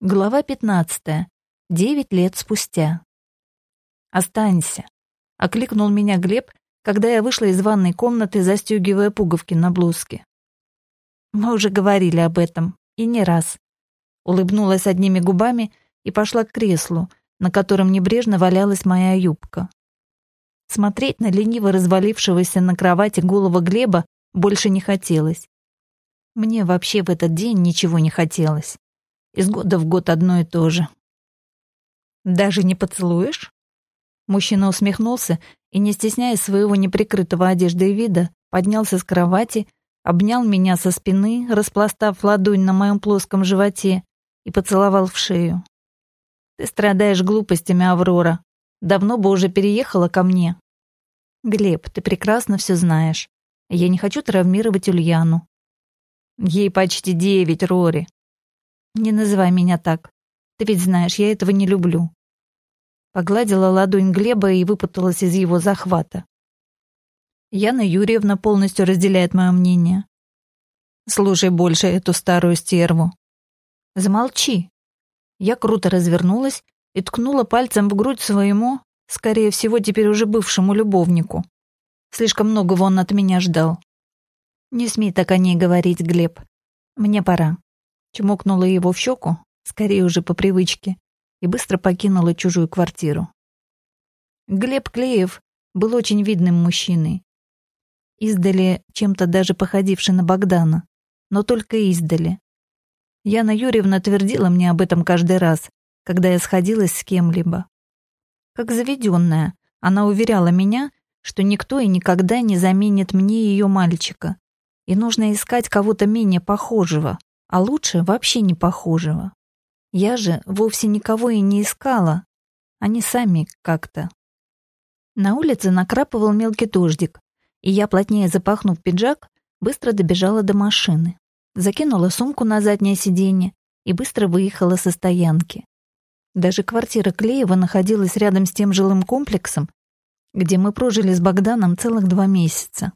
Глава 15. Девять лет спустя. «Останься», — окликнул меня Глеб, когда я вышла из ванной комнаты, застегивая пуговки на блузке. «Мы уже говорили об этом, и не раз». Улыбнулась одними губами и пошла к креслу, на котором небрежно валялась моя юбка. Смотреть на лениво развалившегося на кровати голого Глеба больше не хотелось. Мне вообще в этот день ничего не хотелось. Из года в год одно и то же. «Даже не поцелуешь?» Мужчина усмехнулся и, не стесняясь своего неприкрытого одежды и вида, поднялся с кровати, обнял меня со спины, распластав ладонь на моем плоском животе и поцеловал в шею. «Ты страдаешь глупостями, Аврора. Давно бы уже переехала ко мне». «Глеб, ты прекрасно все знаешь. Я не хочу травмировать Ульяну». «Ей почти девять, Рори. Не называй меня так. Ты ведь знаешь, я этого не люблю. Погладила ладонь Глеба и выпуталась из его захвата. Яна Юрьевна полностью разделяет мое мнение. Слушай больше эту старую стерву. Замолчи. Я круто развернулась и ткнула пальцем в грудь своему, скорее всего, теперь уже бывшему любовнику. Слишком многого он от меня ждал. Не смей так о ней говорить, Глеб. Мне пора. Чмокнула его в щеку, скорее уже по привычке, и быстро покинула чужую квартиру. Глеб Клеев был очень видным мужчиной. Издали чем-то даже походивший на Богдана, но только издали. Яна Юрьевна твердила мне об этом каждый раз, когда я сходилась с кем-либо. Как заведенная, она уверяла меня, что никто и никогда не заменит мне ее мальчика, и нужно искать кого-то менее похожего, а лучше вообще не похожего. Я же вовсе никого и не искала, они сами как-то. На улице накрапывал мелкий дождик, и я, плотнее запахнув пиджак, быстро добежала до машины, закинула сумку на заднее сиденье и быстро выехала со стоянки. Даже квартира Клеева находилась рядом с тем жилым комплексом, где мы прожили с Богданом целых два месяца.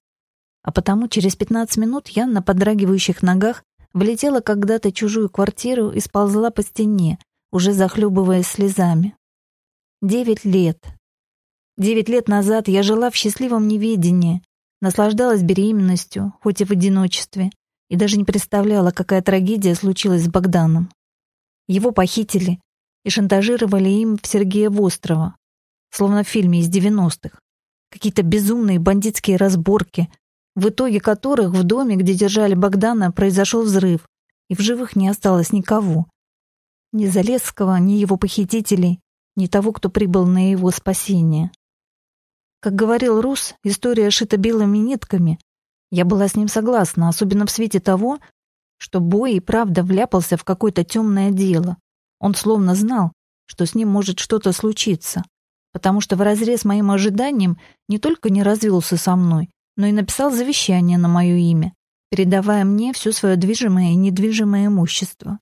А потому через 15 минут я на подрагивающих ногах влетела когда-то чужую квартиру и сползла по стене, уже захлебываясь слезами. Девять лет. Девять лет назад я жила в счастливом неведении, наслаждалась беременностью, хоть и в одиночестве, и даже не представляла, какая трагедия случилась с Богданом. Его похитили и шантажировали им в Сергея Вострова, словно в фильме из девяностых. Какие-то безумные бандитские разборки, в итоге которых в доме, где держали Богдана, произошел взрыв, и в живых не осталось никого. Ни Залесского, ни его похитителей, ни того, кто прибыл на его спасение. Как говорил Рус, история шита белыми нитками. Я была с ним согласна, особенно в свете того, что Бой и правда вляпался в какое-то темное дело. Он словно знал, что с ним может что-то случиться, потому что вразрез моим ожиданиям не только не развелся со мной, но и написал завещание на мое имя, передавая мне все свое движимое и недвижимое имущество,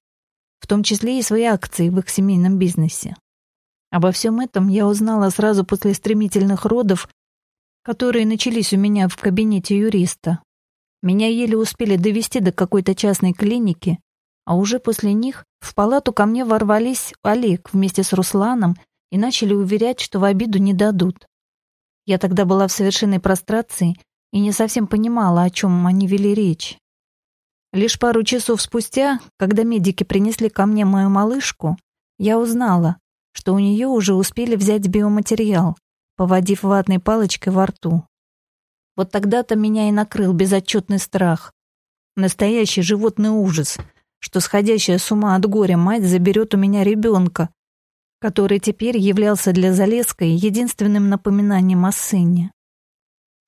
в том числе и свои акции в их семейном бизнесе. Обо всем этом я узнала сразу после стремительных родов, которые начались у меня в кабинете юриста. Меня еле успели довести до какой-то частной клиники, а уже после них в палату ко мне ворвались Олег вместе с Русланом и начали уверять, что в обиду не дадут. Я тогда была в совершенной прострации и не совсем понимала, о чем они вели речь. Лишь пару часов спустя, когда медики принесли ко мне мою малышку, я узнала, что у нее уже успели взять биоматериал, поводив ватной палочкой во рту. Вот тогда-то меня и накрыл безотчетный страх. Настоящий животный ужас, что сходящая с ума от горя мать заберет у меня ребенка, который теперь являлся для Залеской единственным напоминанием о сыне.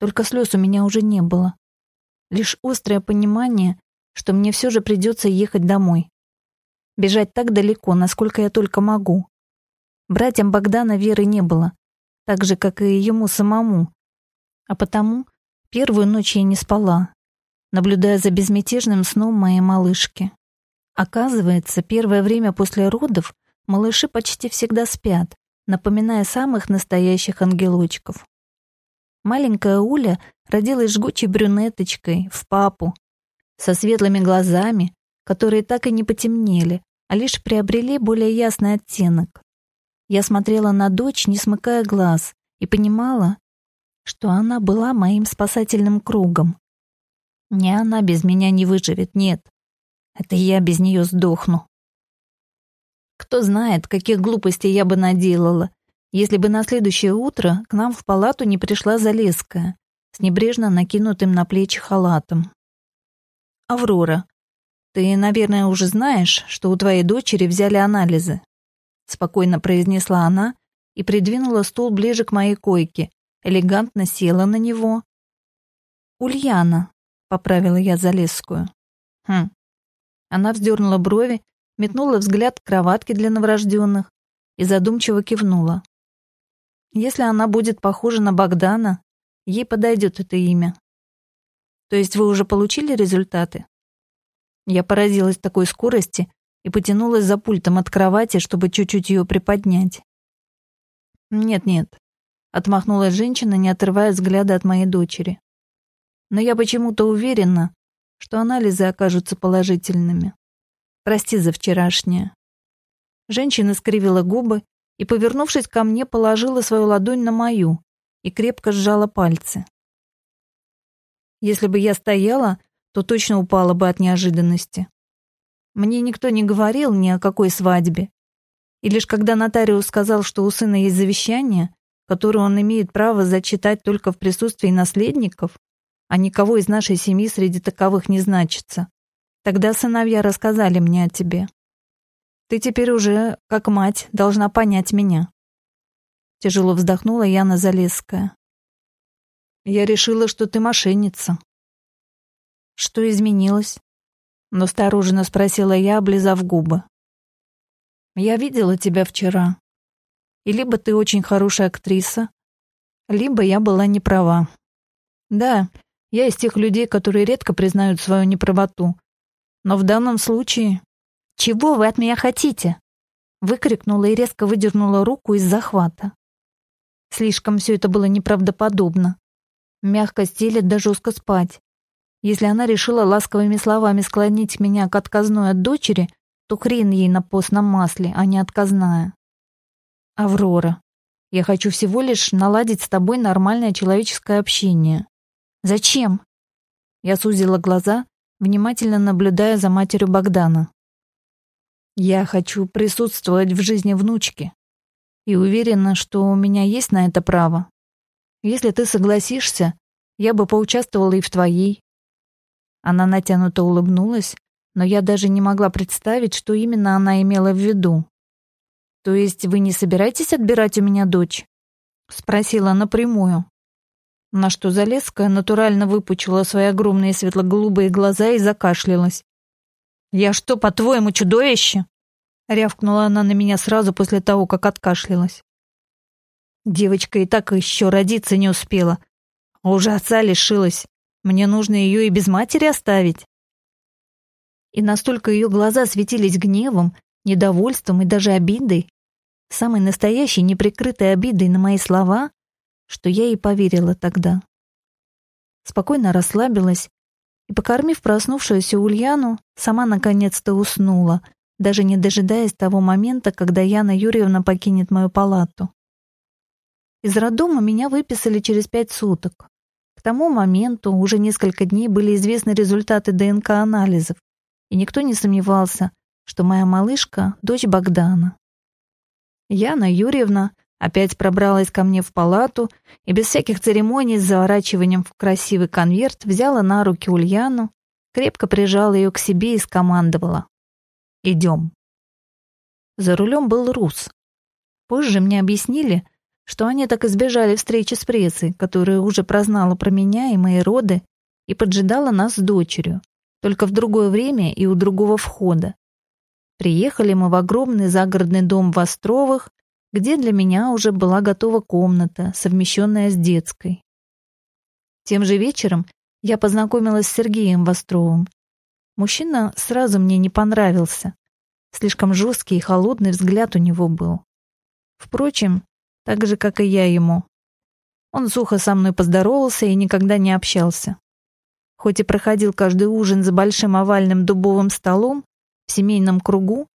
Только слез у меня уже не было. Лишь острое понимание, что мне все же придется ехать домой. Бежать так далеко, насколько я только могу. Братьям Богдана веры не было, так же, как и ему самому. А потому первую ночь я не спала, наблюдая за безмятежным сном моей малышки. Оказывается, первое время после родов малыши почти всегда спят, напоминая самых настоящих ангелочков. Маленькая Уля родилась жгучей брюнеточкой, в папу, со светлыми глазами, которые так и не потемнели, а лишь приобрели более ясный оттенок. Я смотрела на дочь, не смыкая глаз, и понимала, что она была моим спасательным кругом. Не она без меня не выживет, нет. Это я без нее сдохну. Кто знает, каких глупостей я бы наделала, если бы на следующее утро к нам в палату не пришла Залеская с небрежно накинутым на плечи халатом. «Аврора, ты, наверное, уже знаешь, что у твоей дочери взяли анализы», спокойно произнесла она и придвинула стул ближе к моей койке, элегантно села на него. «Ульяна», — поправила я Залесскую. «Хм». Она вздернула брови, метнула взгляд к кроватке для новорожденных и задумчиво кивнула. Если она будет похожа на Богдана, ей подойдет это имя. То есть вы уже получили результаты? Я поразилась такой скорости и потянулась за пультом от кровати, чтобы чуть-чуть ее приподнять. «Нет-нет», — отмахнулась женщина, не отрывая взгляда от моей дочери. «Но я почему-то уверена, что анализы окажутся положительными. Прости за вчерашнее». Женщина скривила губы и, повернувшись ко мне, положила свою ладонь на мою и крепко сжала пальцы. Если бы я стояла, то точно упала бы от неожиданности. Мне никто не говорил ни о какой свадьбе. И лишь когда нотариус сказал, что у сына есть завещание, которое он имеет право зачитать только в присутствии наследников, а никого из нашей семьи среди таковых не значится, тогда сыновья рассказали мне о тебе. Ты теперь уже, как мать, должна понять меня. Тяжело вздохнула Яна Залесская. Я решила, что ты мошенница. Что изменилось? Настороженно спросила я, облизав губы. Я видела тебя вчера. И либо ты очень хорошая актриса, либо я была не права. Да, я из тех людей, которые редко признают свою неправоту. Но в данном случае «Чего вы от меня хотите?» Выкрикнула и резко выдернула руку из захвата. Слишком все это было неправдоподобно. Мягко стелет да жестко спать. Если она решила ласковыми словами склонить меня к отказной от дочери, то хрен ей на постном масле, а не отказная. Аврора, я хочу всего лишь наладить с тобой нормальное человеческое общение. Зачем? Я сузила глаза, внимательно наблюдая за матерью Богдана. Я хочу присутствовать в жизни внучки и уверена, что у меня есть на это право. Если ты согласишься, я бы поучаствовала и в твоей. Она натянуто улыбнулась, но я даже не могла представить, что именно она имела в виду. То есть вы не собираетесь отбирать у меня дочь? спросила напрямую. На что Залесская натурально выпучила свои огромные светло-голубые глаза и закашлялась. «Я что, по-твоему, чудовище?» Рявкнула она на меня сразу после того, как откашлялась. Девочка и так еще родиться не успела, а уже отца лишилась. Мне нужно ее и без матери оставить. И настолько ее глаза светились гневом, недовольством и даже обидой, самой настоящей неприкрытой обидой на мои слова, что я ей поверила тогда. Спокойно расслабилась покормив проснувшуюся Ульяну, сама наконец-то уснула, даже не дожидаясь того момента, когда Яна Юрьевна покинет мою палату. Из роддома меня выписали через пять суток. К тому моменту уже несколько дней были известны результаты ДНК-анализов, и никто не сомневался, что моя малышка — дочь Богдана. Яна Юрьевна опять пробралась ко мне в палату и без всяких церемоний с заворачиванием в красивый конверт взяла на руки Ульяну, крепко прижала ее к себе и скомандовала. «Идем». За рулем был Рус. Позже мне объяснили, что они так избежали встречи с прессой, которая уже прознала про меня и мои роды и поджидала нас с дочерью, только в другое время и у другого входа. Приехали мы в огромный загородный дом в Островах, где для меня уже была готова комната, совмещенная с детской. Тем же вечером я познакомилась с Сергеем Востровым. Мужчина сразу мне не понравился. Слишком жесткий и холодный взгляд у него был. Впрочем, так же, как и я ему. Он сухо со мной поздоровался и никогда не общался. Хоть и проходил каждый ужин за большим овальным дубовым столом в семейном кругу,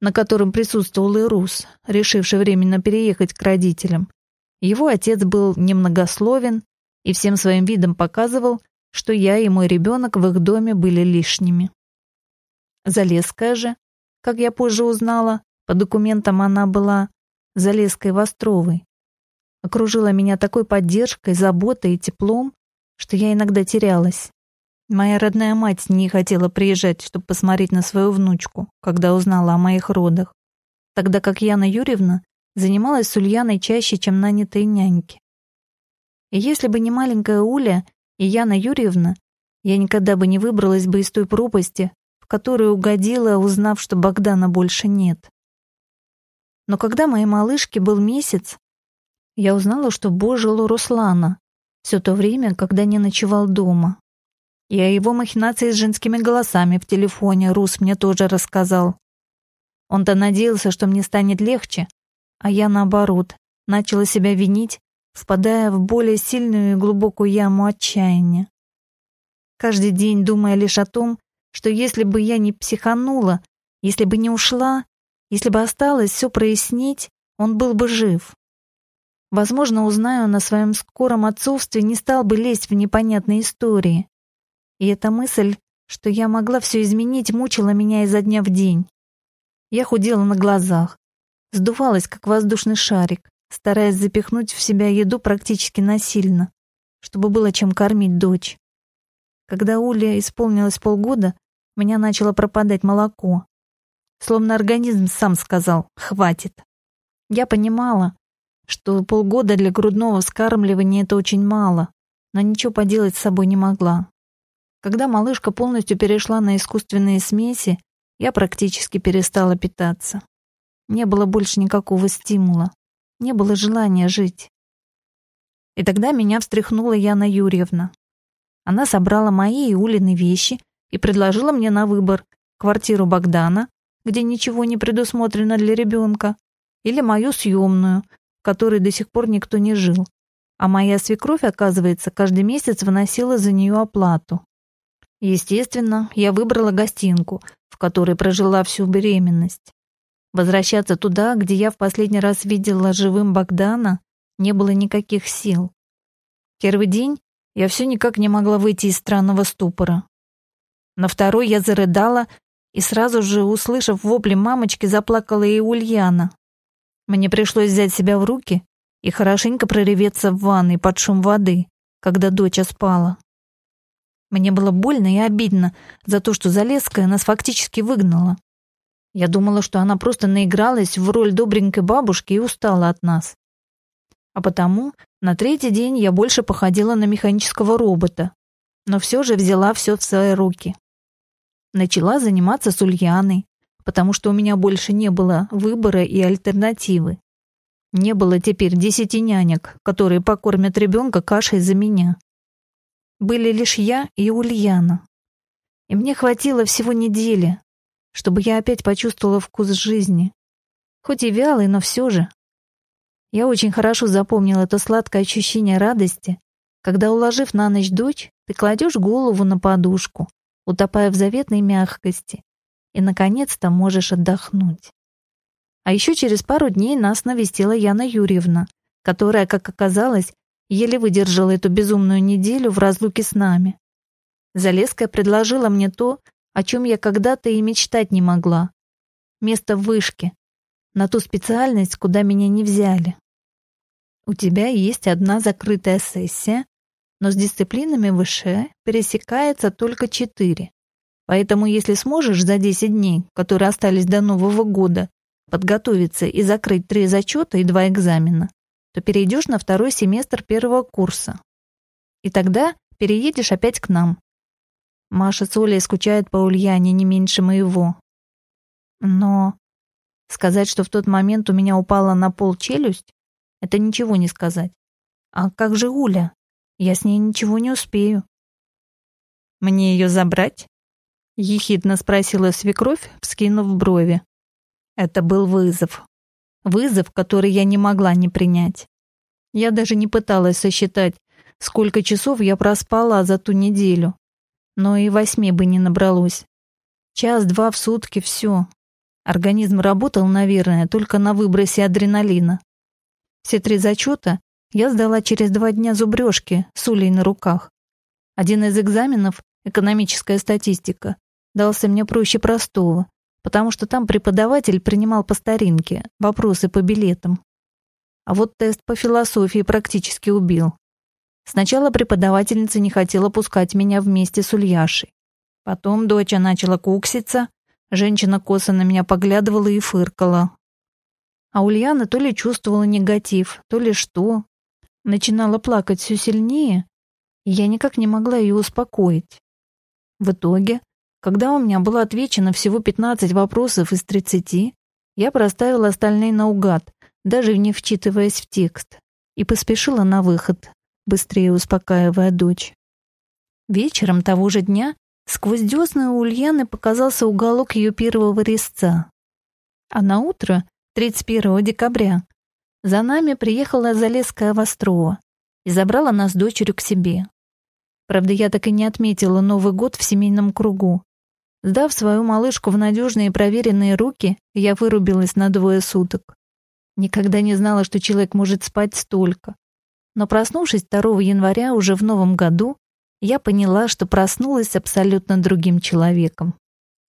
на котором присутствовал и Рус, решивший временно переехать к родителям. Его отец был немногословен и всем своим видом показывал, что я и мой ребенок в их доме были лишними. Залеская же, как я позже узнала, по документам она была Залеской Востровой. Окружила меня такой поддержкой, заботой и теплом, что я иногда терялась. Моя родная мать не хотела приезжать, чтобы посмотреть на свою внучку, когда узнала о моих родах, тогда как Яна Юрьевна занималась с Ульяной чаще, чем нанятые няньки. И если бы не маленькая Уля и Яна Юрьевна, я никогда бы не выбралась бы из той пропасти, в которую угодила, узнав, что Богдана больше нет. Но когда моей малышке был месяц, я узнала, что Бо жил у Руслана все то время, когда не ночевал дома. И о его махинации с женскими голосами в телефоне Рус мне тоже рассказал. Он-то надеялся, что мне станет легче, а я, наоборот, начала себя винить, впадая в более сильную и глубокую яму отчаяния. Каждый день думая лишь о том, что если бы я не психанула, если бы не ушла, если бы осталось все прояснить, он был бы жив. Возможно, узнаю на своем скором отцовстве, не стал бы лезть в непонятные истории. И эта мысль, что я могла все изменить, мучила меня изо дня в день. Я худела на глазах, сдувалась, как воздушный шарик, стараясь запихнуть в себя еду практически насильно, чтобы было чем кормить дочь. Когда Уля исполнилось полгода, у меня начало пропадать молоко. Словно организм сам сказал «хватит». Я понимала, что полгода для грудного вскармливания это очень мало, но ничего поделать с собой не могла. Когда малышка полностью перешла на искусственные смеси, я практически перестала питаться. Не было больше никакого стимула, не было желания жить. И тогда меня встряхнула Яна Юрьевна. Она собрала мои и Улины вещи и предложила мне на выбор квартиру Богдана, где ничего не предусмотрено для ребенка, или мою съемную, в которой до сих пор никто не жил. А моя свекровь, оказывается, каждый месяц выносила за нее оплату. Естественно, я выбрала гостинку, в которой прожила всю беременность. Возвращаться туда, где я в последний раз видела живым Богдана, не было никаких сил. Первый день я все никак не могла выйти из странного ступора. На второй я зарыдала и сразу же, услышав вопли мамочки, заплакала и Ульяна. Мне пришлось взять себя в руки и хорошенько прореветься в ванной под шум воды, когда дочь спала. Мне было больно и обидно за то, что Залесская нас фактически выгнала. Я думала, что она просто наигралась в роль добренькой бабушки и устала от нас. А потому на третий день я больше походила на механического робота, но все же взяла все в свои руки. Начала заниматься с Ульяной, потому что у меня больше не было выбора и альтернативы. Не было теперь десяти нянек, которые покормят ребенка кашей за меня. Были лишь я и Ульяна. И мне хватило всего недели, чтобы я опять почувствовала вкус жизни. Хоть и вялый, но все же. Я очень хорошо запомнила это сладкое ощущение радости, когда, уложив на ночь дочь, ты кладешь голову на подушку, утопая в заветной мягкости, и, наконец-то, можешь отдохнуть. А еще через пару дней нас навестила Яна Юрьевна, которая, как оказалось, еле выдержала эту безумную неделю в разлуке с нами. Залеская предложила мне то, о чем я когда-то и мечтать не могла. Место в вышке, на ту специальность, куда меня не взяли. У тебя есть одна закрытая сессия, но с дисциплинами выше пересекается только четыре. Поэтому если сможешь за 10 дней, которые остались до Нового года, подготовиться и закрыть три зачета и два экзамена, то перейдешь на второй семестр первого курса. И тогда переедешь опять к нам. Маша с Олей скучают по Ульяне не меньше моего. Но сказать, что в тот момент у меня упала на пол челюсть, это ничего не сказать. А как же Уля? Я с ней ничего не успею. Мне ее забрать? Ехидно спросила свекровь, вскинув брови. Это был вызов. Вызов, который я не могла не принять. Я даже не пыталась сосчитать, сколько часов я проспала за ту неделю. Но и восьми бы не набралось. Час-два в сутки — все. Организм работал, наверное, только на выбросе адреналина. Все три зачета я сдала через два дня зубрежки с улей на руках. Один из экзаменов, экономическая статистика, дался мне проще простого, потому что там преподаватель принимал по старинке вопросы по билетам. А вот тест по философии практически убил. Сначала преподавательница не хотела пускать меня вместе с Ульяшей. Потом доча начала кукситься, женщина косо на меня поглядывала и фыркала. А Ульяна то ли чувствовала негатив, то ли что. Начинала плакать все сильнее, и я никак не могла ее успокоить. В итоге, когда у меня было отвечено всего 15 вопросов из 30, я проставила остальные наугад, даже не вчитываясь в текст, и поспешила на выход, быстрее успокаивая дочь. Вечером того же дня сквозь десны у Ульяны показался уголок ее первого резца. А на утро, 31 декабря, за нами приехала Залесская Вострова и забрала нас дочерью к себе. Правда, я так и не отметила Новый год в семейном кругу. Сдав свою малышку в надежные проверенные руки, я вырубилась на двое суток. Никогда не знала, что человек может спать столько. Но проснувшись 2 января уже в новом году, я поняла, что проснулась абсолютно другим человеком.